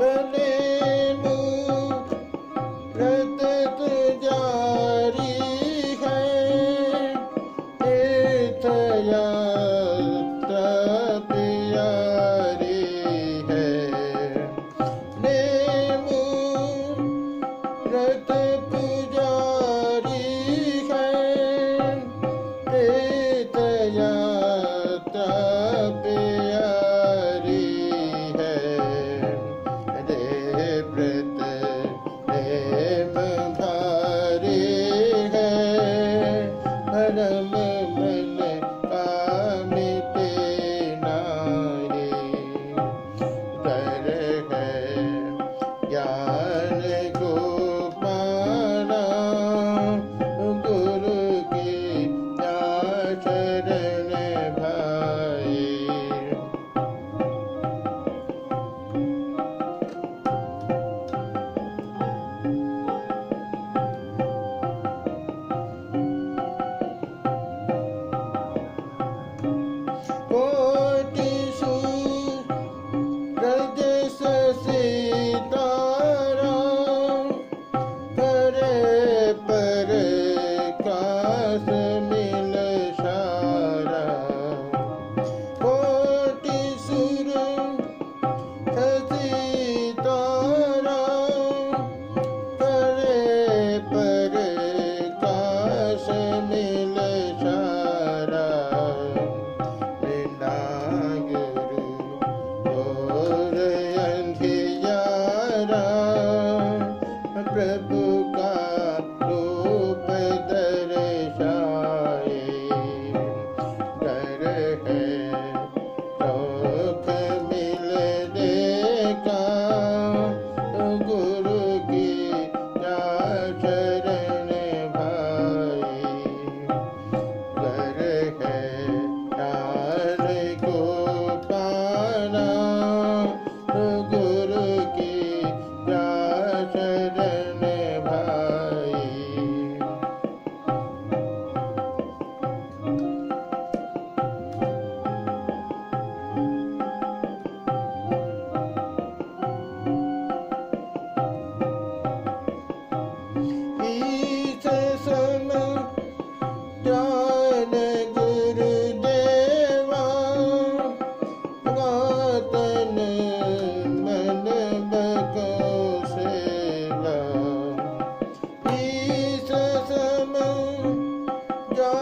बने प्रभु